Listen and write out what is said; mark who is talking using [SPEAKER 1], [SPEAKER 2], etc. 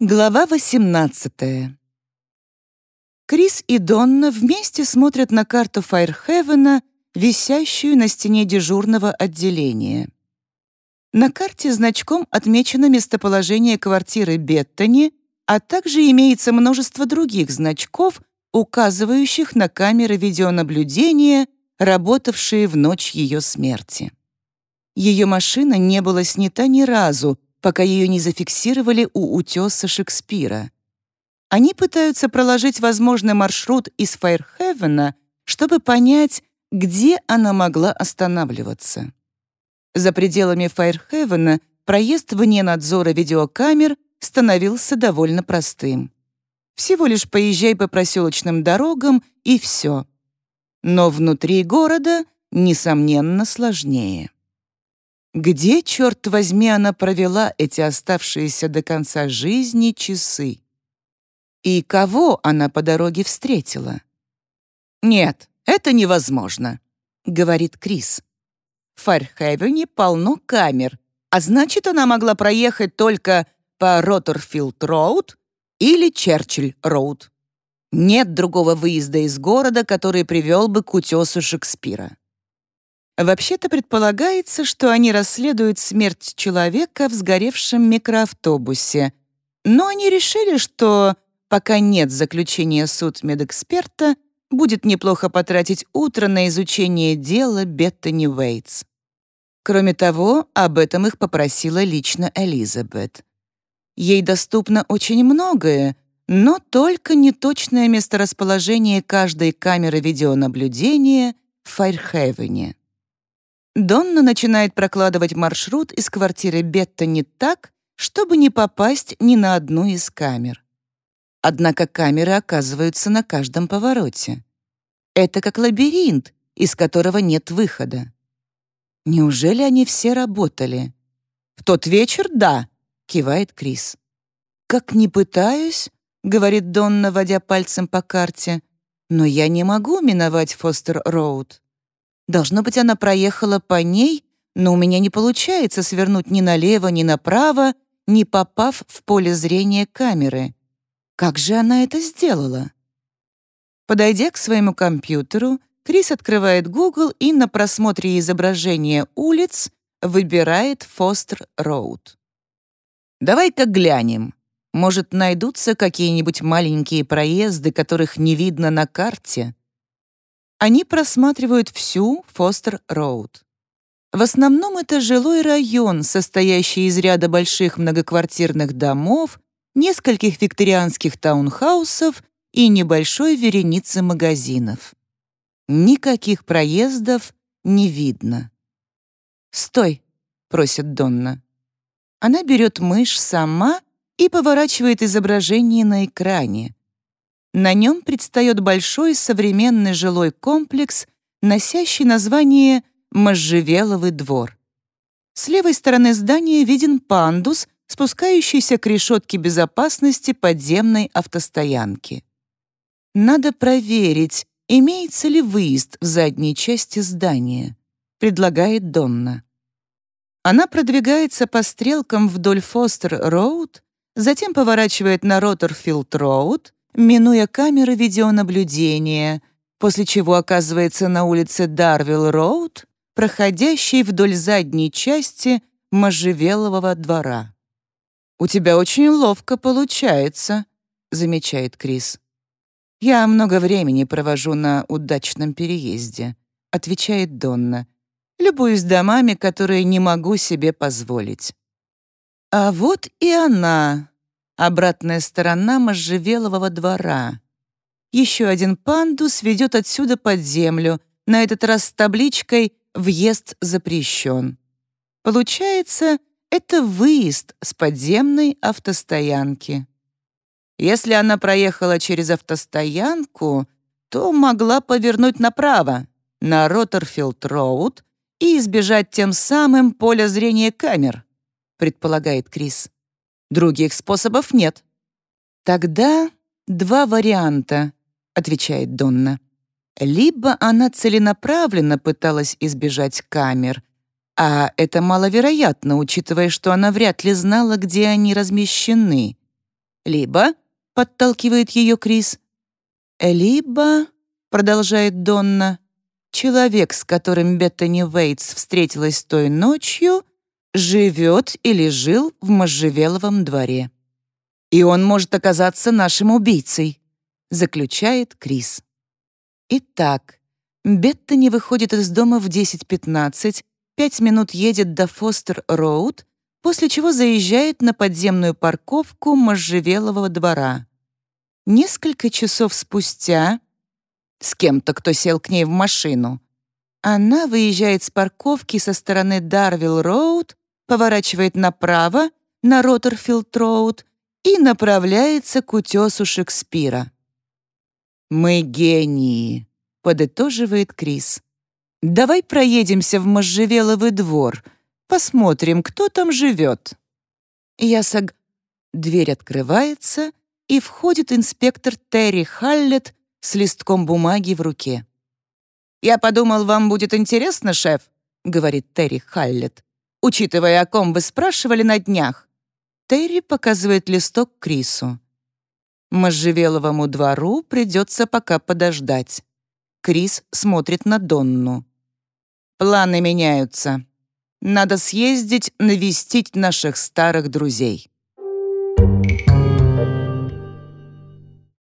[SPEAKER 1] Глава 18 Крис и Донна вместе смотрят на карту Файрхевена, висящую на стене дежурного отделения. На карте значком отмечено местоположение квартиры Беттани, а также имеется множество других значков, указывающих на камеры видеонаблюдения, работавшие в ночь ее смерти. Ее машина не была снята ни разу, пока ее не зафиксировали у утеса Шекспира. Они пытаются проложить возможный маршрут из Файрхевена, чтобы понять, где она могла останавливаться. За пределами Файрхевена проезд вне надзора видеокамер становился довольно простым. Всего лишь поезжай по проселочным дорогам, и все. Но внутри города, несомненно, сложнее. Где, черт возьми, она провела эти оставшиеся до конца жизни часы? И кого она по дороге встретила? «Нет, это невозможно», — говорит Крис. В Фархевене полно камер, а значит, она могла проехать только по Роттерфилд-Роуд или Черчилль-Роуд. Нет другого выезда из города, который привел бы к утесу Шекспира. Вообще-то предполагается, что они расследуют смерть человека в сгоревшем микроавтобусе. Но они решили, что пока нет заключения судмедэксперта, будет неплохо потратить утро на изучение дела Беттани Уэйтс. Кроме того, об этом их попросила лично Элизабет. Ей доступно очень многое, но только неточное месторасположение каждой камеры видеонаблюдения в Файрхевене. Донна начинает прокладывать маршрут из квартиры Бетта не так, чтобы не попасть ни на одну из камер. Однако камеры оказываются на каждом повороте. Это как лабиринт, из которого нет выхода. Неужели они все работали? В тот вечер — да, кивает Крис. Как не пытаюсь, говорит Донна, водя пальцем по карте, но я не могу миновать Фостер-Роуд. Должно быть, она проехала по ней, но у меня не получается свернуть ни налево, ни направо, не попав в поле зрения камеры. Как же она это сделала? Подойдя к своему компьютеру, Крис открывает Google и на просмотре изображения улиц выбирает Фостер-Роуд. «Давай-ка глянем. Может, найдутся какие-нибудь маленькие проезды, которых не видно на карте?» Они просматривают всю Фостер-Роуд. В основном это жилой район, состоящий из ряда больших многоквартирных домов, нескольких викторианских таунхаусов и небольшой вереницы магазинов. Никаких проездов не видно. «Стой!» — просит Донна. Она берет мышь сама и поворачивает изображение на экране. На нем предстает большой современный жилой комплекс, носящий название «Можжевеловый двор». С левой стороны здания виден пандус, спускающийся к решетке безопасности подземной автостоянки. Надо проверить, имеется ли выезд в задней части здания, предлагает Донна. Она продвигается по стрелкам вдоль Фостер-Роуд, затем поворачивает на Роттерфилд-Роуд, минуя камеры видеонаблюдения, после чего оказывается на улице Дарвилл-Роуд, проходящей вдоль задней части можжевелового двора. «У тебя очень ловко получается», — замечает Крис. «Я много времени провожу на удачном переезде», — отвечает Донна. «Любуюсь домами, которые не могу себе позволить». А вот и она, обратная сторона можжевелового двора. Еще один пандус ведет отсюда под землю, на этот раз с табличкой «Въезд запрещен». Получается, это выезд с подземной автостоянки. Если она проехала через автостоянку, то могла повернуть направо, на Роттерфилд-Роуд, и избежать тем самым поля зрения камер, предполагает Крис. Других способов нет. Тогда два варианта, отвечает Донна. Либо она целенаправленно пыталась избежать камер, а это маловероятно, учитывая, что она вряд ли знала, где они размещены. Либо, подталкивает ее Крис, либо, продолжает Донна, человек, с которым Беттани Уэйтс встретилась той ночью, живет или жил в можжевеловом дворе. И он может оказаться нашим убийцей, заключает Крис. Итак, Беттани выходит из дома в 10.15, пять минут едет до Фостер-Роуд, после чего заезжает на подземную парковку можжевелового двора. Несколько часов спустя с кем-то, кто сел к ней в машину. Она выезжает с парковки со стороны Дарвилл-Роуд, поворачивает направо на Роттерфилд-Роуд и направляется к утесу Шекспира. «Мы гении», — подытоживает Крис. «Давай проедемся в Можжевеловый двор, посмотрим, кто там живет». Я сог... Дверь открывается, и входит инспектор Терри Халлет с листком бумаги в руке. «Я подумал, вам будет интересно, шеф», — говорит Терри Халлет, «учитывая, о ком вы спрашивали на днях». Терри показывает листок Крису. Можжевеловому двору придется пока подождать. Крис смотрит на Донну. «Планы меняются. Надо съездить навестить наших старых друзей».